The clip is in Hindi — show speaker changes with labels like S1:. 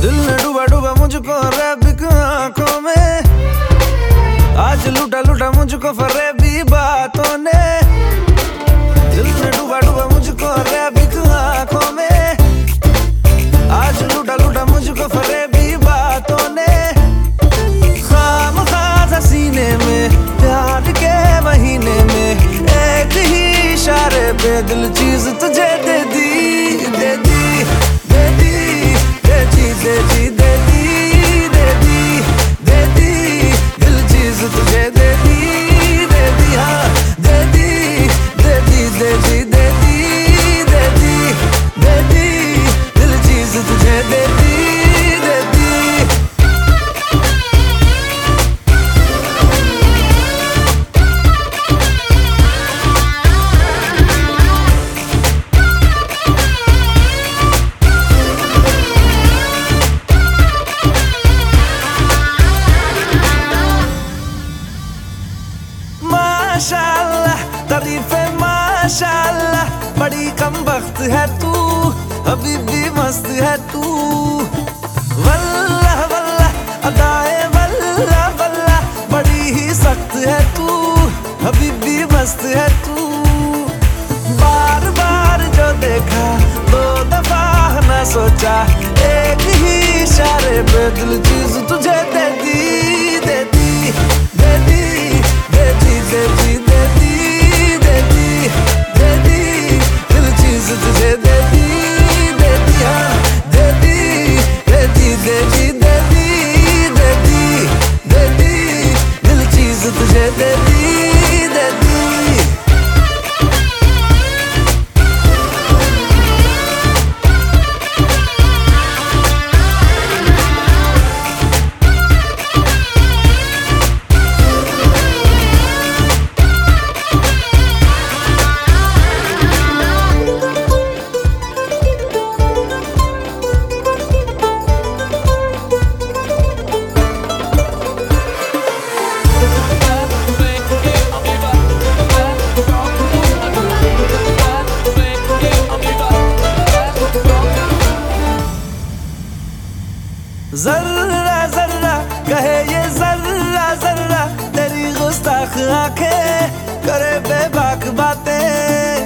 S1: दिल ने डूबा डूबा मुझको रैबिक आँखों में। आज लूटा लूटा मुझको फरेबी बातों ने। माशाल्लाह, बड़ी कम वक्त है तू, अभी भी मस्त है तू। वल्ला अदाए, वल्लाह वल्ला बड़ी ही सख्त है तू, अभी भी मस्त है जर्रा जर्रा कहे ये जर्रा जर्रा तेरी गुस्ताख आँखें करे बेबाक बातें